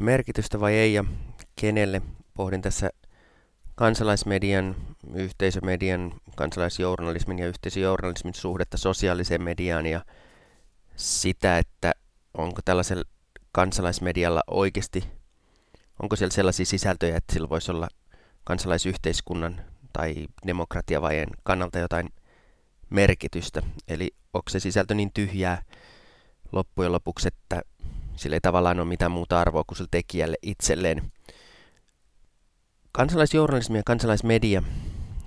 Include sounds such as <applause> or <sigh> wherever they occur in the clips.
merkitystä vai ei ja kenelle. Pohdin tässä kansalaismedian, yhteisömedian, kansalaisjournalismin ja yhteisöjournalismin suhdetta sosiaaliseen mediaan ja sitä, että onko tällaisella kansalaismedialla oikeasti, onko siellä sellaisia sisältöjä, että sillä voisi olla kansalaisyhteiskunnan tai demokratiavajen kannalta jotain merkitystä. Eli onko se sisältö niin tyhjää loppujen lopuksi, että sillä ei tavallaan ole mitään muuta arvoa kuin sillä tekijälle itselleen. Kansalaisjournalismi ja kansalaismedia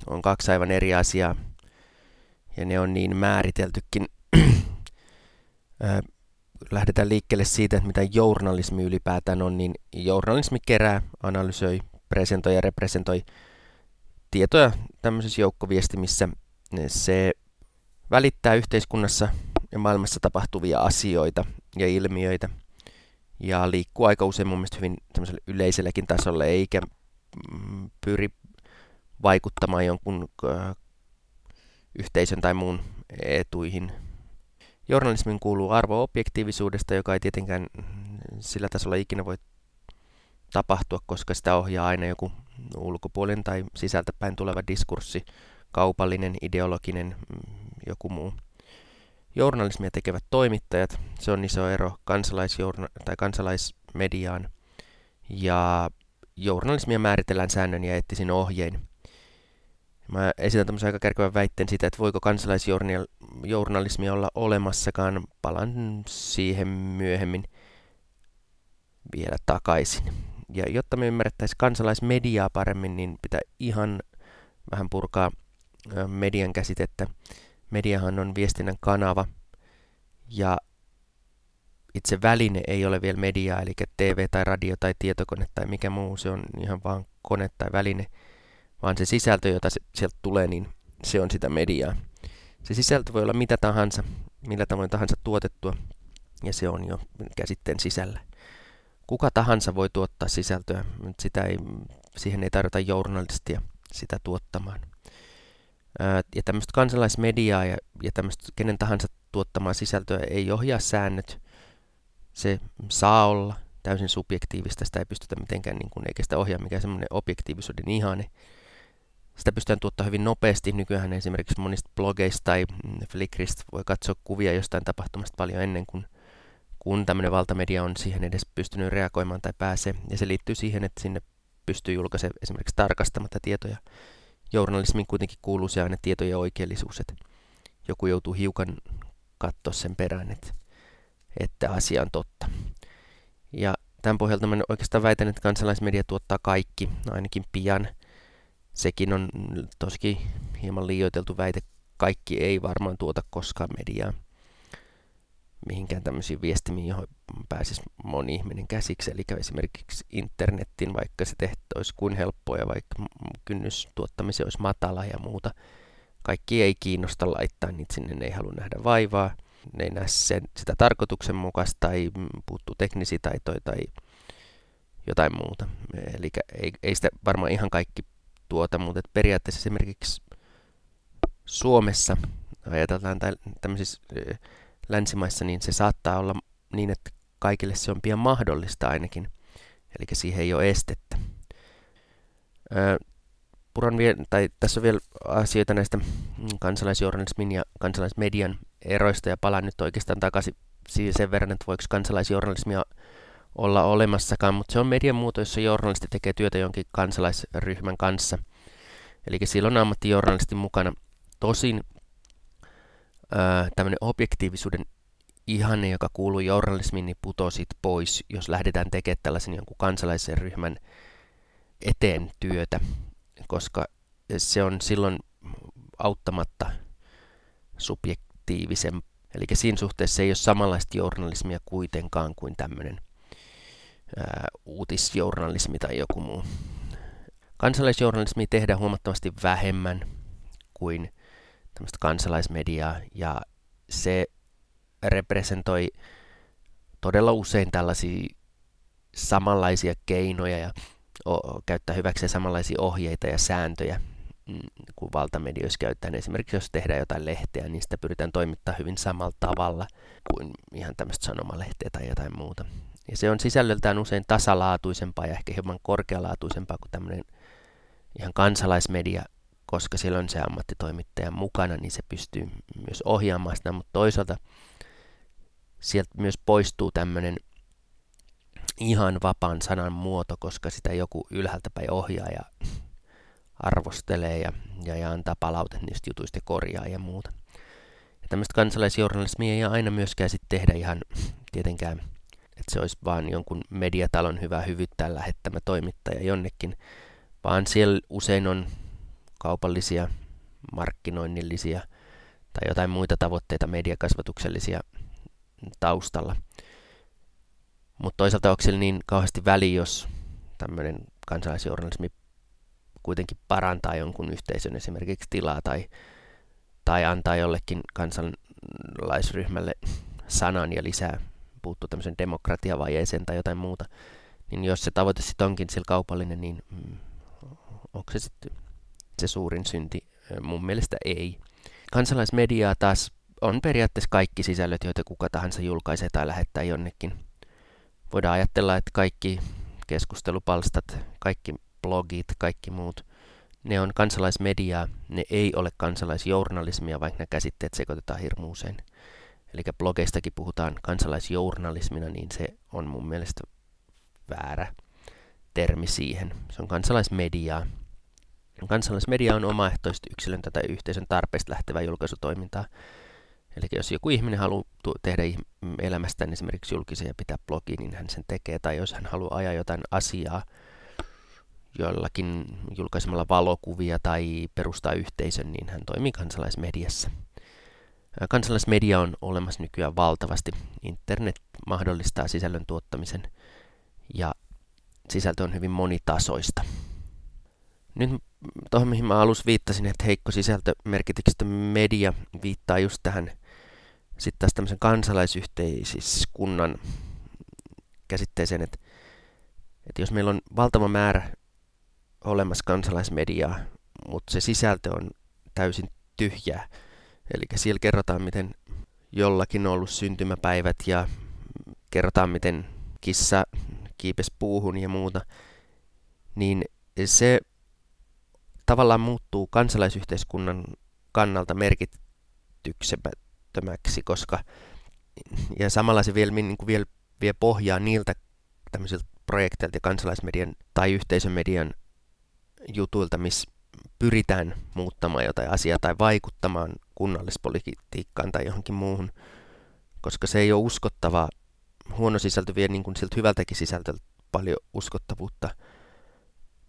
on kaksi aivan eri asiaa, ja ne on niin määriteltykin. <clears throat> Lähdetään liikkeelle siitä, että mitä journalismi ylipäätään on, niin journalismi kerää, analysoi, presentoi ja representoi tietoja tämmöisessä joukkoviestimissä. Se välittää yhteiskunnassa ja maailmassa tapahtuvia asioita ja ilmiöitä ja liikkuu aika usein mun mielestä hyvin yleiselläkin tasolle, eikä mm, pyri vaikuttamaan jonkun yhteisön tai muun etuihin. Journalismin kuuluu arvo objektiivisuudesta, joka ei tietenkään sillä tasolla ikinä voi tapahtua, koska sitä ohjaa aina joku ulkopuolinen tai sisältäpäin tuleva diskurssi, kaupallinen, ideologinen, mm, joku muu. Journalismia tekevät toimittajat, se on iso ero kansalaisjourna- tai kansalaismediaan, ja journalismia määritellään säännön ja eettisin ohjein. Mä esitän tämmöisen aika kärkevän väitteen siitä, että voiko kansalaisjournalismi olla olemassakaan. Palan siihen myöhemmin vielä takaisin. Ja jotta me ymmärrettäisiin kansalaismediaa paremmin, niin pitää ihan vähän purkaa median käsitettä. Mediahan on viestinnän kanava ja itse väline ei ole vielä mediaa, eli TV tai radio tai tietokone tai mikä muu, se on ihan vaan kone tai väline, vaan se sisältö, jota se, sieltä tulee, niin se on sitä mediaa. Se sisältö voi olla mitä tahansa, millä tavoin tahansa tuotettua, ja se on jo käsitteen sisällä. Kuka tahansa voi tuottaa sisältöä, mutta sitä ei, siihen ei tarvita journalistia sitä tuottamaan. Ja tämmöistä kansalaismediaa ja, ja tämmöistä kenen tahansa tuottamaa sisältöä ei ohjaa säännöt. Se saa olla täysin subjektiivista, sitä ei pystytä mitenkään, niin kuin, eikä sitä ohjaa mikään semmoinen objektiivisuuden ihane. Sitä pystytään tuottaa hyvin nopeasti. Nykyään esimerkiksi monista blogeista tai Flickrista voi katsoa kuvia jostain tapahtumasta paljon ennen kuin kun tämmöinen valtamedia on siihen edes pystynyt reagoimaan tai pääsee. Ja se liittyy siihen, että sinne pystyy julkaisemaan esimerkiksi tarkastamatta tietoja journalismin kuitenkin kuuluu se aina tietojen oikeellisuus, että joku joutuu hiukan katsoa sen perään, että, että asia on totta. Ja tämän pohjalta mä oikeastaan väitän, että kansalaismedia tuottaa kaikki, ainakin pian. Sekin on tosikin hieman liioiteltu väite. Kaikki ei varmaan tuota koskaan mediaa mihinkään tämmöisiin viestimiin, johon pääsisi moni ihminen käsiksi. Eli esimerkiksi internetin, vaikka se tehty olisi kuin helppoa ja vaikka kynnys tuottamiseen olisi matala ja muuta. Kaikki ei kiinnosta laittaa, niitä sinne ne ei halua nähdä vaivaa. Ne ei näe sen, sitä tarkoituksenmukaista tai puuttuu teknisiä taitoja tai jotain muuta. Eli ei, ei sitä varmaan ihan kaikki tuota, mutta periaatteessa esimerkiksi Suomessa ajatellaan tämmöisissä länsimaissa, niin se saattaa olla niin, että kaikille se on pian mahdollista ainakin. Eli siihen ei ole estettä. Öö, puran vie, tai tässä on vielä asioita näistä kansalaisjournalismin ja kansalaismedian eroista ja palaan nyt oikeastaan takaisin sen verran, että voiko kansalaisjournalismia olla olemassakaan, mutta se on median muoto, jossa journalisti tekee työtä jonkin kansalaisryhmän kanssa. Eli silloin ammattijournalisti mukana. Tosin tämmöinen objektiivisuuden ihanne, joka kuuluu journalismiin, niin putoo siitä pois, jos lähdetään tekemään tällaisen jonkun kansalaisen ryhmän eteen työtä, koska se on silloin auttamatta subjektiivisen. Eli siinä suhteessa se ei ole samanlaista journalismia kuitenkaan kuin tämmöinen ää, uutisjournalismi tai joku muu. Kansalaisjournalismi tehdään huomattavasti vähemmän kuin tämmöistä kansalaismediaa ja se representoi todella usein tällaisia samanlaisia keinoja ja o- käyttää hyväkseen samanlaisia ohjeita ja sääntöjä mm, kuin valtamedioissa käyttää. Esimerkiksi jos tehdään jotain lehteä, niin sitä pyritään toimittaa hyvin samalla tavalla kuin ihan tämmöistä sanomalehteä tai jotain muuta. Ja se on sisällöltään usein tasalaatuisempaa ja ehkä hieman korkealaatuisempaa kuin tämmöinen ihan kansalaismedia, koska siellä on se ammattitoimittaja mukana, niin se pystyy myös ohjaamaan sitä, mutta toisaalta sieltä myös poistuu tämmöinen ihan vapaan sanan muoto, koska sitä joku ylhäältä päin ohjaa ja arvostelee ja, ja, ja antaa palautetta niistä jutuista ja korjaa ja muuta. Ja tämmöistä kansalaisjournalismia ei aina myöskään sit tehdä ihan tietenkään, että se olisi vaan jonkun mediatalon hyvä hyvyttää lähettämä toimittaja jonnekin, vaan siellä usein on kaupallisia, markkinoinnillisia tai jotain muita tavoitteita mediakasvatuksellisia taustalla. Mutta toisaalta onko siellä niin kauheasti väli, jos tämmöinen kansalaisjournalismi kuitenkin parantaa jonkun yhteisön esimerkiksi tilaa tai, tai antaa jollekin kansalaisryhmälle sanan ja lisää puuttuu tämmöisen demokratiavajeeseen tai jotain muuta, niin jos se tavoite sitten onkin sillä kaupallinen, niin mm, onko se sitten se suurin synti? Mun mielestä ei. Kansalaismediaa taas on periaatteessa kaikki sisällöt, joita kuka tahansa julkaisee tai lähettää jonnekin. Voidaan ajatella, että kaikki keskustelupalstat, kaikki blogit, kaikki muut, ne on kansalaismediaa, ne ei ole kansalaisjournalismia, vaikka ne käsitteet sekoitetaan hirmu usein. Eli blogeistakin puhutaan kansalaisjournalismina, niin se on mun mielestä väärä termi siihen. Se on kansalaismediaa. Kansalaismedia on omaehtoisesti yksilön tai yhteisön tarpeesta lähtevää julkaisutoimintaa. Eli jos joku ihminen haluaa tehdä elämästään esimerkiksi julkisen ja pitää blogi, niin hän sen tekee. Tai jos hän haluaa ajaa jotain asiaa, jollakin julkaisemalla valokuvia tai perustaa yhteisön, niin hän toimii kansalaismediassa. Kansalaismedia on olemassa nykyään valtavasti. Internet mahdollistaa sisällön tuottamisen ja sisältö on hyvin monitasoista. Nyt tuohon, mihin mä alussa viittasin, että heikko sisältö merkityksestä media viittaa just tähän sitten taas tämmöisen käsitteeseen, että, että jos meillä on valtava määrä olemassa kansalaismediaa, mutta se sisältö on täysin tyhjää. Eli siellä kerrotaan, miten jollakin on ollut syntymäpäivät ja kerrotaan, miten kissa kiipes puuhun ja muuta, niin se tavallaan muuttuu kansalaisyhteiskunnan kannalta merkityksettömäksi, koska ja samalla se vielä, niin kuin vielä vie pohjaa niiltä tämmöisiltä projekteilta ja kansalaismedian tai yhteisömedian jutuilta, missä pyritään muuttamaan jotain asiaa tai vaikuttamaan kunnallispolitiikkaan tai johonkin muuhun, koska se ei ole uskottavaa. Huono sisältö vie niin kuin siltä hyvältäkin sisältöltä paljon uskottavuutta.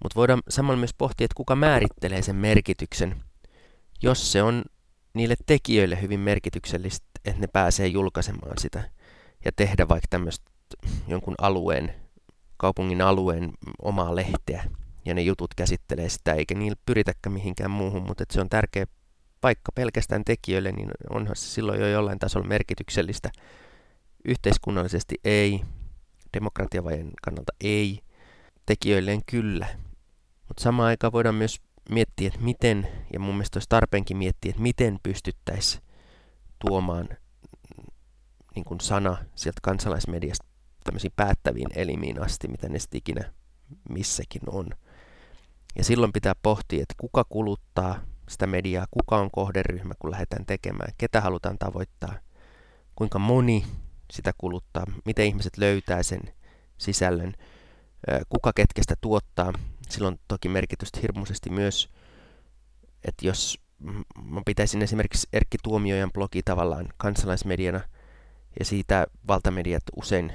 Mutta voidaan samalla myös pohtia, että kuka määrittelee sen merkityksen, jos se on niille tekijöille hyvin merkityksellistä, että ne pääsee julkaisemaan sitä ja tehdä vaikka tämmöistä jonkun alueen, kaupungin alueen omaa lehteä ja ne jutut käsittelee sitä, eikä niillä pyritäkään mihinkään muuhun, mutta se on tärkeä paikka pelkästään tekijöille, niin onhan se silloin jo jollain tasolla merkityksellistä. Yhteiskunnallisesti ei, demokratiavajen kannalta ei, tekijöilleen kyllä. Mutta samaan aikaan voidaan myös miettiä, että miten, ja mun mielestä olisi tarpeenkin miettiä, että miten pystyttäisiin tuomaan niin kuin sana sieltä kansalaismediasta tämmöisiin päättäviin elimiin asti, mitä ne sitten ikinä missäkin on. Ja silloin pitää pohtia, että kuka kuluttaa sitä mediaa, kuka on kohderyhmä, kun lähdetään tekemään, ketä halutaan tavoittaa, kuinka moni sitä kuluttaa, miten ihmiset löytää sen sisällön, kuka ketkestä tuottaa. Silloin toki merkitystä hirmuisesti myös, että jos mä pitäisin esimerkiksi Erkki Tuomiojan blogi tavallaan kansalaismediana, ja siitä valtamediat usein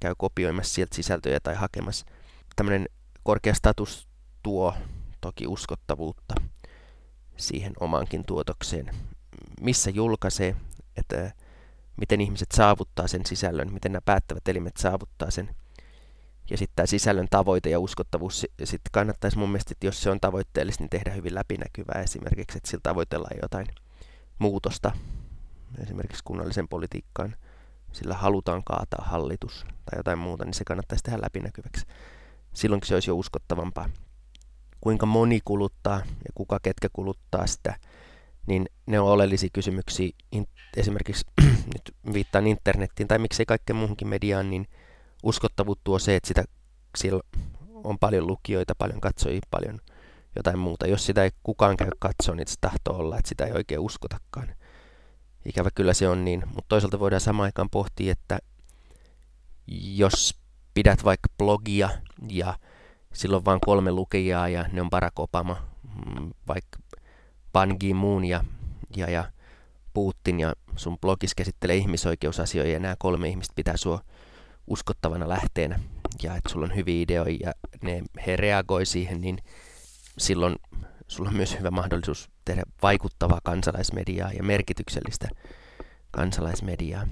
käy kopioimassa sieltä sisältöjä tai hakemassa. Tämmöinen korkea status tuo toki uskottavuutta siihen omaankin tuotokseen. Missä julkaisee, että miten ihmiset saavuttaa sen sisällön, miten nämä päättävät elimet saavuttaa sen. Ja sitten tämä sisällön tavoite ja uskottavuus, sitten kannattaisi mun mielestä, että jos se on tavoitteellista, niin tehdä hyvin läpinäkyvää esimerkiksi, että sillä tavoitellaan jotain muutosta esimerkiksi kunnallisen politiikkaan, sillä halutaan kaataa hallitus tai jotain muuta, niin se kannattaisi tehdä läpinäkyväksi. Silloinkin se olisi jo uskottavampaa kuinka moni kuluttaa ja kuka ketkä kuluttaa sitä, niin ne on oleellisia kysymyksiä. Esimerkiksi <clears throat> nyt viittaan internettiin tai miksei kaikkeen muuhunkin mediaan, niin uskottavuutta tuo se, että sitä, siellä on paljon lukijoita, paljon katsojia, paljon jotain muuta. Jos sitä ei kukaan käy katsoa, niin se tahtoo olla, että sitä ei oikein uskotakaan. Ikävä kyllä se on niin, mutta toisaalta voidaan samaan aikaan pohtia, että jos pidät vaikka blogia ja silloin vain kolme lukijaa ja ne on Barack Obama, mm, vaikka Ban Ki-moon ja, ja, ja Putin ja sun blogis käsittelee ihmisoikeusasioita ja nämä kolme ihmistä pitää sua uskottavana lähteenä ja että sulla on hyviä ideoita ja ne, he reagoi siihen, niin silloin sulla on myös hyvä mahdollisuus tehdä vaikuttavaa kansalaismediaa ja merkityksellistä kansalaismediaa.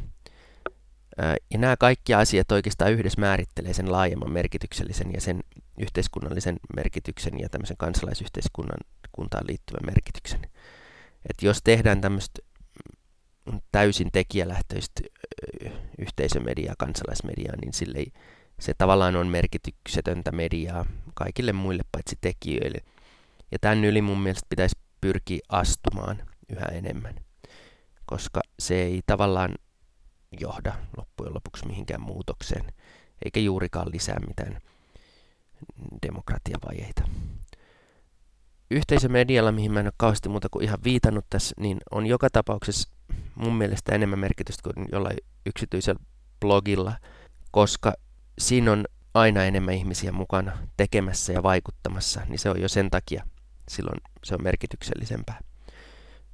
Ja nämä kaikki asiat oikeastaan yhdessä määrittelee sen laajemman merkityksellisen ja sen yhteiskunnallisen merkityksen ja tämmöisen kansalaisyhteiskunnan kuntaan liittyvän merkityksen. että jos tehdään tämmöistä täysin tekijälähtöistä yhteisömediaa, kansalaismediaa, niin sille ei, se tavallaan on merkityksetöntä mediaa kaikille muille paitsi tekijöille. Ja tämän yli mun mielestä pitäisi pyrkiä astumaan yhä enemmän, koska se ei tavallaan johda loppujen lopuksi mihinkään muutokseen, eikä juurikaan lisää mitään demokratiavajeita. Yhteisömedialla, mihin mä en ole kauheasti muuta kuin ihan viitannut tässä, niin on joka tapauksessa mun mielestä enemmän merkitystä kuin jollain yksityisellä blogilla, koska siinä on aina enemmän ihmisiä mukana tekemässä ja vaikuttamassa, niin se on jo sen takia silloin se on merkityksellisempää.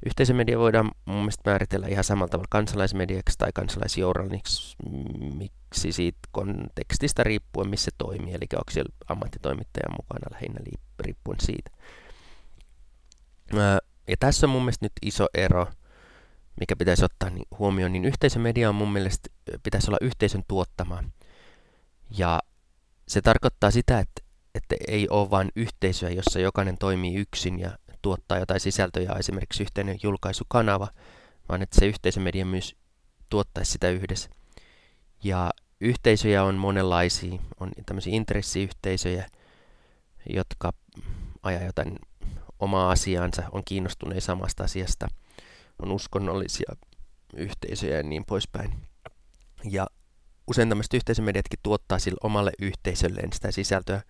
Yhteisömedia voidaan mun mielestä määritellä ihan samalla tavalla kansalaismediaksi tai kansalaisjournaliksi siitä kontekstista riippuen, missä toimii, eli onko siellä ammattitoimittaja mukana lähinnä riippuen siitä. Ja tässä on mun mielestä nyt iso ero, mikä pitäisi ottaa niin huomioon, niin yhteisömedia on mun mielestä pitäisi olla yhteisön tuottama. Ja se tarkoittaa sitä, että, että ei ole vain yhteisöä, jossa jokainen toimii yksin ja tuottaa jotain sisältöjä, esimerkiksi yhteinen julkaisukanava, vaan että se yhteisömedia myös tuottaisi sitä yhdessä. Ja yhteisöjä on monenlaisia. On tämmöisiä intressiyhteisöjä, jotka ajaa jotain omaa asiaansa, on kiinnostuneet samasta asiasta. On uskonnollisia yhteisöjä ja niin poispäin. Ja usein tämmöiset yhteisömediatkin tuottaa sille omalle yhteisölleen sitä sisältöä,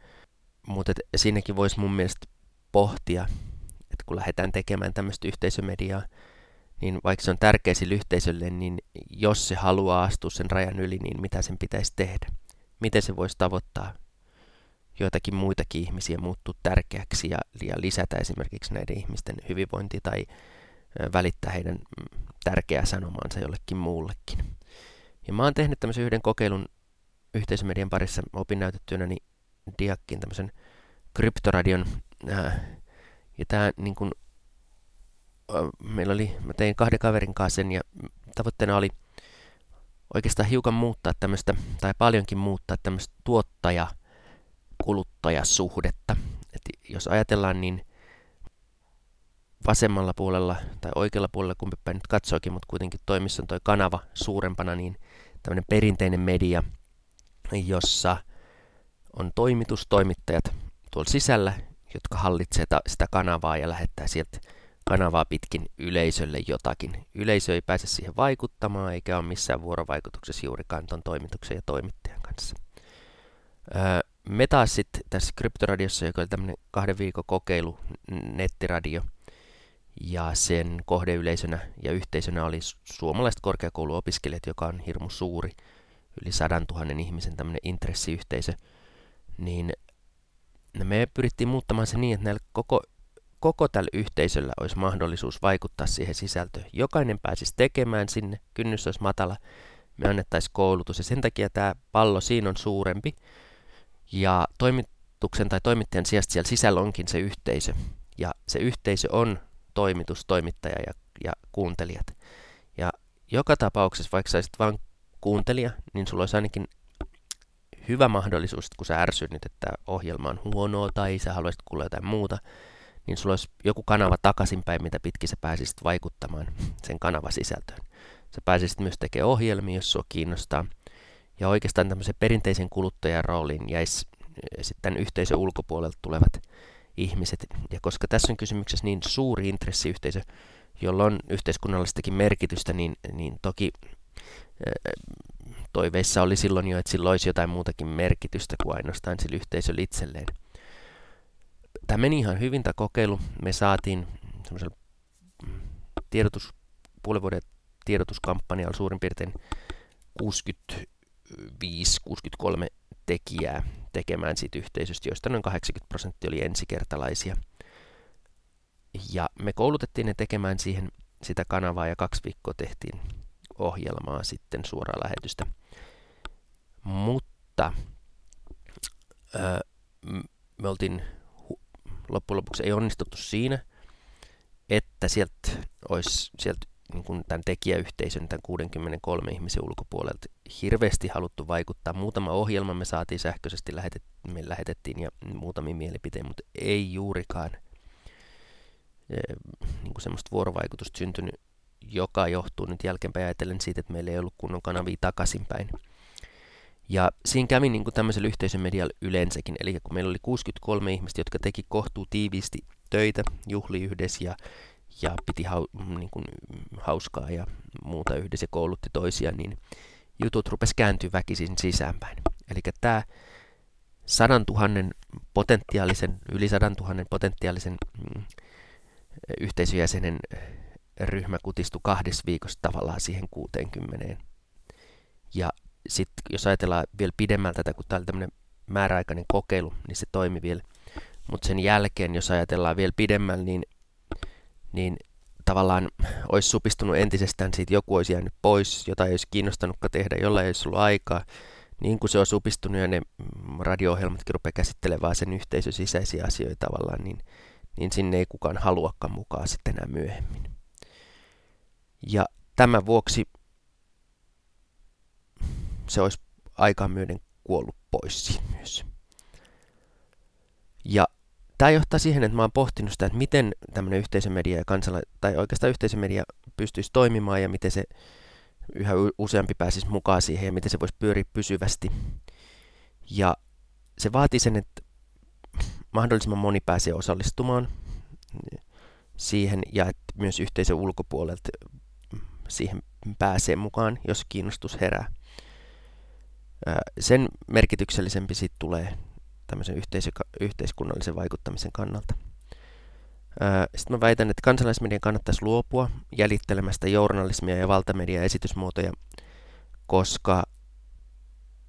mutta siinäkin voisi mun mielestä pohtia, että kun lähdetään tekemään tämmöistä yhteisömediaa, niin vaikka se on tärkeä sille yhteisölle, niin jos se haluaa astua sen rajan yli, niin mitä sen pitäisi tehdä? Miten se voisi tavoittaa joitakin muitakin ihmisiä muuttua tärkeäksi ja, ja lisätä esimerkiksi näiden ihmisten hyvinvointi tai välittää heidän mm, tärkeää sanomaansa jollekin muullekin. Ja mä oon tehnyt tämmöisen yhden kokeilun yhteisömedian parissa opinnäytettynä niin Diakkin tämmöisen kryptoradion äh, ja tämä niin kun, meillä oli, mä tein kahden kaverin kanssa sen ja tavoitteena oli oikeastaan hiukan muuttaa tämmöistä, tai paljonkin muuttaa tämmöistä tuottaja-kuluttajasuhdetta. Et jos ajatellaan, niin vasemmalla puolella tai oikealla puolella, kumpi päin nyt katsoakin, mutta kuitenkin toimissa on toi kanava suurempana, niin tämmöinen perinteinen media, jossa on toimitustoimittajat tuolla sisällä jotka hallitsee sitä kanavaa ja lähettää sieltä kanavaa pitkin yleisölle jotakin. Yleisö ei pääse siihen vaikuttamaan eikä ole missään vuorovaikutuksessa juurikaan tuon toimituksen ja toimittajan kanssa. me taas sitten tässä Kryptoradiossa, joka oli tämmöinen kahden viikon kokeilu, nettiradio, ja sen kohdeyleisönä ja yhteisönä oli suomalaiset korkeakouluopiskelijat, joka on hirmu suuri, yli sadan tuhannen ihmisen tämmöinen intressiyhteisö, niin me pyrittiin muuttamaan se niin, että näillä koko, koko tällä yhteisöllä olisi mahdollisuus vaikuttaa siihen sisältöön. Jokainen pääsisi tekemään sinne, kynnys olisi matala, me annettaisiin koulutus ja sen takia tämä pallo siinä on suurempi. Ja toimituksen tai toimittajan sijasta siellä sisällä onkin se yhteisö. Ja se yhteisö on toimitus, toimittaja ja, ja kuuntelijat. Ja joka tapauksessa, vaikka sä vain kuuntelija, niin sulla olisi ainakin hyvä mahdollisuus, kun sä ärsynyt, että ohjelma on huonoa tai sä haluaisit kuulla jotain muuta, niin sulla olisi joku kanava takaisinpäin, mitä pitkin sä pääsisit vaikuttamaan sen kanavasisältöön. Sä pääsisit myös tekemään ohjelmia, jos sua kiinnostaa. Ja oikeastaan tämmöisen perinteisen kuluttajan rooliin jäisi eh, sitten yhteisön ulkopuolelta tulevat ihmiset. Ja koska tässä on kysymyksessä niin suuri intressiyhteisö, jolla on yhteiskunnallistakin merkitystä, niin, niin toki toiveissa oli silloin jo, että sillä olisi jotain muutakin merkitystä kuin ainoastaan sillä yhteisöllä itselleen. Tämä meni ihan hyvin tämä kokeilu. Me saatiin semmoisella tiedotus, puolen vuoden tiedotuskampanjalla suurin piirtein 65-63 tekijää tekemään siitä yhteisöstä, joista noin 80 prosenttia oli ensikertalaisia. Ja me koulutettiin ne tekemään siihen sitä kanavaa ja kaksi viikkoa tehtiin ohjelmaa sitten suoraa lähetystä. Mutta ää, me oltiin loppujen lopuksi ei onnistuttu siinä, että sieltä olisi sieltä niin kuin tämän tekijäyhteisön, tämän 63 ihmisen ulkopuolelta hirveästi haluttu vaikuttaa. Muutama ohjelma me saatiin sähköisesti, lähetet, me lähetettiin ja muutamia mielipiteen, mutta ei juurikaan niin kuin semmoista vuorovaikutusta syntynyt, joka johtuu nyt jälkeenpäin ajatellen siitä, että meillä ei ollut kunnon kanavia takaisinpäin. Ja siinä kävi niin kuin tämmöisellä yhteisön medialla yleensäkin, eli kun meillä oli 63 ihmistä, jotka teki kohtuu tiiviisti töitä, juhli yhdessä ja, ja piti hau, niin kuin, hauskaa ja muuta yhdessä koulutti toisia, niin jutut rupesi kääntyä väkisin sisäänpäin. Eli tämä sadan tuhannen potentiaalisen, yli sadan tuhannen potentiaalisen mm, yhteisöjäsenen ryhmä kutistui kahdessa viikossa tavallaan siihen 60. Ja sitten jos ajatellaan vielä pidemmältä tätä, kun tämä oli tämmöinen määräaikainen kokeilu, niin se toimi vielä. Mutta sen jälkeen, jos ajatellaan vielä pidemmällä, niin, niin tavallaan olisi supistunut entisestään siitä, joku olisi jäänyt pois, jota ei olisi kiinnostanutkaan tehdä, jolla ei olisi ollut aikaa. Niin kuin se on supistunut ja ne radio-ohjelmatkin rupeaa käsittelemään sen yhteisön sisäisiä asioita tavallaan, niin, niin sinne ei kukaan haluakaan mukaan sitten enää myöhemmin. Ja tämän vuoksi se olisi aikaan myöden kuollut pois myös. Ja tämä johtaa siihen, että mä oon pohtinut sitä, että miten tämmöinen yhteisömedia ja kansala- tai oikeastaan yhteisömedia pystyisi toimimaan ja miten se yhä useampi pääsisi mukaan siihen ja miten se voisi pyöriä pysyvästi. Ja se vaatii sen, että mahdollisimman moni pääsee osallistumaan siihen ja että myös yhteisön ulkopuolelta siihen pääsee mukaan, jos kiinnostus herää. Sen merkityksellisempi siitä tulee tämmöisen yhteisö- yhteiskunnallisen vaikuttamisen kannalta. Sitten mä väitän, että kansalaismedian kannattaisi luopua jäljittelemästä journalismia ja valtamedia esitysmuotoja, koska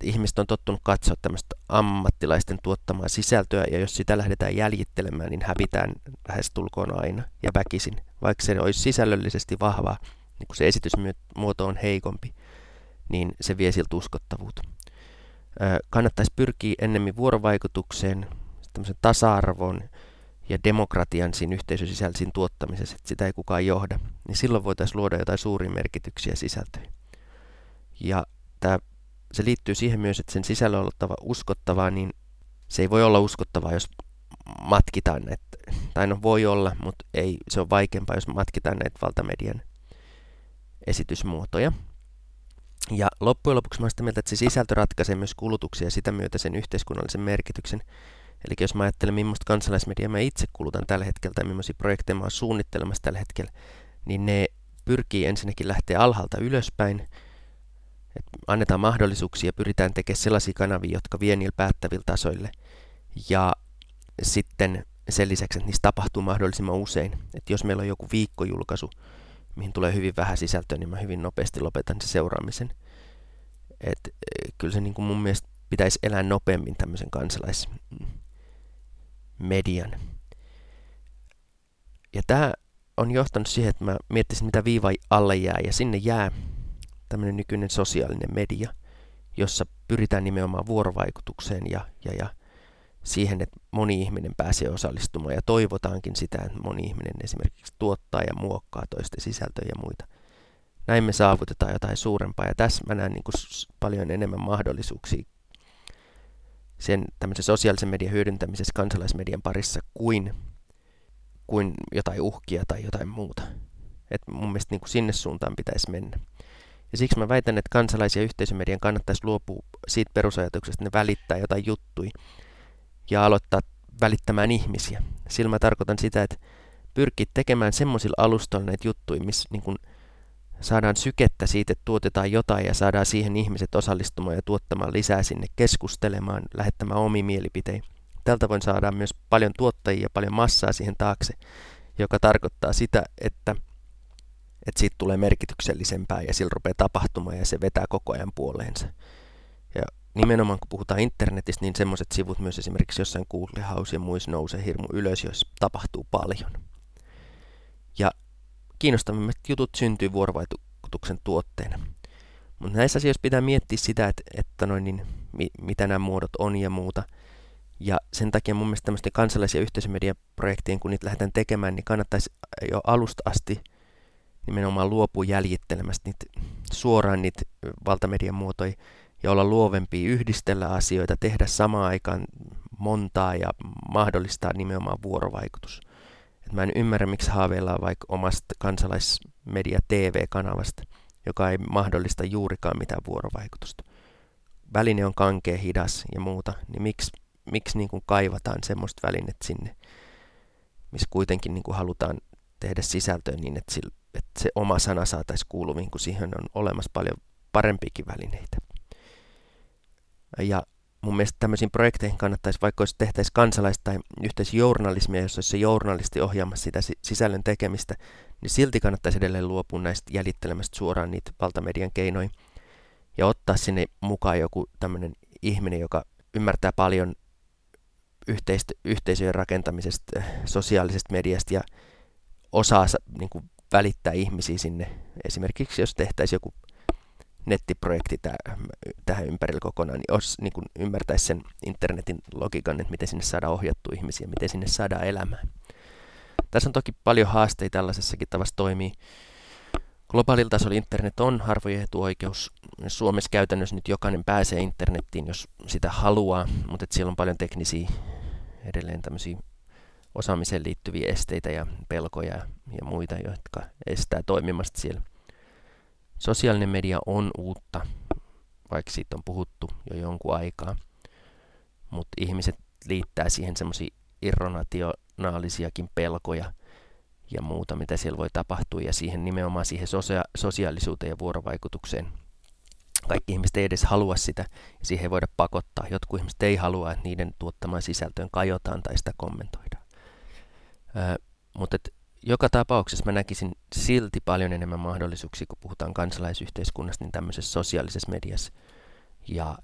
ihmiset on tottunut katsoa tämmöistä ammattilaisten tuottamaa sisältöä, ja jos sitä lähdetään jäljittelemään, niin hävitään lähes tulkoon aina ja väkisin. Vaikka se olisi sisällöllisesti vahvaa, niin kun se esitysmuoto on heikompi, niin se vie siltä uskottavuutta kannattaisi pyrkiä ennemmin vuorovaikutukseen, tasa-arvon ja demokratian siinä yhteisön tuottamisessa, että sitä ei kukaan johda, niin silloin voitaisiin luoda jotain suuria merkityksiä sisältöihin. Ja tämä, se liittyy siihen myös, että sen sisällä on oltava uskottavaa, niin se ei voi olla uskottavaa, jos matkitaan näitä, tai no voi olla, mutta ei, se on vaikeampaa, jos matkitaan näitä valtamedian esitysmuotoja. Ja loppujen lopuksi mä sitä mieltä, että se sisältö ratkaisee myös kulutuksia ja sitä myötä sen yhteiskunnallisen merkityksen. Eli jos mä ajattelen, millaista kansalaismediaa mä itse kulutan tällä hetkellä tai millaisia projekteja mä oon suunnittelemassa tällä hetkellä, niin ne pyrkii ensinnäkin lähteä alhaalta ylöspäin, että annetaan mahdollisuuksia ja pyritään tekemään sellaisia kanavia, jotka vie niillä päättävillä tasoille. Ja sitten sen lisäksi, että niistä tapahtuu mahdollisimman usein. Että jos meillä on joku viikkojulkaisu, mihin tulee hyvin vähän sisältöä, niin mä hyvin nopeasti lopetan sen seuraamisen. Et, e, kyllä se niin kuin mun mielestä pitäisi elää nopeammin tämmöisen kansalaismedian. Ja tämä on johtanut siihen, että mä miettisin, mitä viiva alle jää, ja sinne jää tämmöinen nykyinen sosiaalinen media, jossa pyritään nimenomaan vuorovaikutukseen ja, ja, ja siihen, että moni ihminen pääsee osallistumaan ja toivotaankin sitä, että moni ihminen esimerkiksi tuottaa ja muokkaa toisten sisältöjä ja muita. Näin me saavutetaan jotain suurempaa ja tässä mä näen niin kuin paljon enemmän mahdollisuuksia sen tämmöisen sosiaalisen median hyödyntämisessä kansalaismedian parissa kuin, kuin jotain uhkia tai jotain muuta. Et mun mielestä niin kuin sinne suuntaan pitäisi mennä. Ja siksi mä väitän, että kansalais- ja yhteisömedian kannattaisi luopua siitä perusajatuksesta, että ne välittää jotain juttui ja aloittaa välittämään ihmisiä. Sillä mä tarkoitan sitä, että pyrkii tekemään semmoisilla alustoilla näitä juttuja, missä niin kun, saadaan sykettä siitä, että tuotetaan jotain ja saadaan siihen ihmiset osallistumaan ja tuottamaan lisää sinne, keskustelemaan, lähettämään omi mielipiteitä. Tältä voin saada myös paljon tuottajia ja paljon massaa siihen taakse, joka tarkoittaa sitä, että, että siitä tulee merkityksellisempää ja sillä rupeaa tapahtumaan ja se vetää koko ajan puoleensa. Nimenomaan kun puhutaan internetistä, niin semmoiset sivut myös esimerkiksi jossain Google House ja muissa nousee hirmu ylös, jos tapahtuu paljon. Ja kiinnostavimmat jutut syntyy vuorovaikutuksen tuotteena. Mutta näissä asioissa pitää miettiä sitä, että, että noin, niin, mi, mitä nämä muodot on ja muuta. Ja sen takia mun mielestä tämmöisten kansalais- ja yhteisömediaprojektien, kun niitä lähdetään tekemään, niin kannattaisi jo alusta asti nimenomaan luopua jäljittelemästä niitä, suoraan niitä valtamedian muotoja ja olla luovempi, yhdistellä asioita, tehdä samaan aikaan montaa ja mahdollistaa nimenomaan vuorovaikutus. Et mä en ymmärrä, miksi haaveillaan vaikka omasta kansalaismedia TV-kanavasta, joka ei mahdollista juurikaan mitään vuorovaikutusta. Väline on kankea, hidas ja muuta, niin miksi, miksi niin kuin kaivataan semmoista välinettä sinne, missä kuitenkin niin kuin halutaan tehdä sisältöä niin, että, että se oma sana saataisiin kuuluviin, kun siihen on olemassa paljon parempiakin välineitä. Ja mun mielestä tämmöisiin projekteihin kannattaisi, vaikka jos tehtäisiin kansalaista tai yhteisjournalismia, jos olisi se journalisti ohjaamassa sitä sisällön tekemistä, niin silti kannattaisi edelleen luopua näistä jäljittelemästä suoraan niitä valtamedian keinoja ja ottaa sinne mukaan joku tämmöinen ihminen, joka ymmärtää paljon yhteist- yhteisöjen rakentamisesta, sosiaalisesta mediasta ja osaa niin kuin, välittää ihmisiä sinne. Esimerkiksi jos tehtäisiin joku nettiprojekti tähän ympärillä kokonaan, niin jos niin kun ymmärtäisi sen internetin logiikan, että miten sinne saadaan ohjattua ihmisiä, miten sinne saadaan elämään. Tässä on toki paljon haasteita tällaisessakin tavassa toimii. Globaalilla tasolla internet on harvojen etuoikeus. Suomessa käytännössä nyt jokainen pääsee internettiin, jos sitä haluaa, mutta siellä on paljon teknisiä edelleen tämmöisiä osaamiseen liittyviä esteitä ja pelkoja ja muita, jotka estää toimimasta siellä. Sosiaalinen media on uutta, vaikka siitä on puhuttu jo jonkun aikaa, mutta ihmiset liittää siihen semmoisia irronationaalisiakin pelkoja ja muuta, mitä siellä voi tapahtua, ja siihen nimenomaan siihen sosia- sosiaalisuuteen ja vuorovaikutukseen. Kaikki ihmiset ei edes halua sitä, ja siihen ei voida pakottaa. Jotkut ihmiset ei halua, että niiden tuottamaan sisältöön kajotaan tai sitä kommentoidaan. Öö, mutta joka tapauksessa mä näkisin silti paljon enemmän mahdollisuuksia, kun puhutaan kansalaisyhteiskunnasta, niin tämmöisessä sosiaalisessa mediassa ja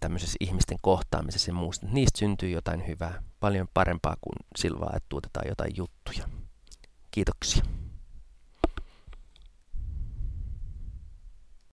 tämmöisessä ihmisten kohtaamisessa ja muusta. Niistä syntyy jotain hyvää, paljon parempaa kuin silvaa, että tuotetaan jotain juttuja. Kiitoksia.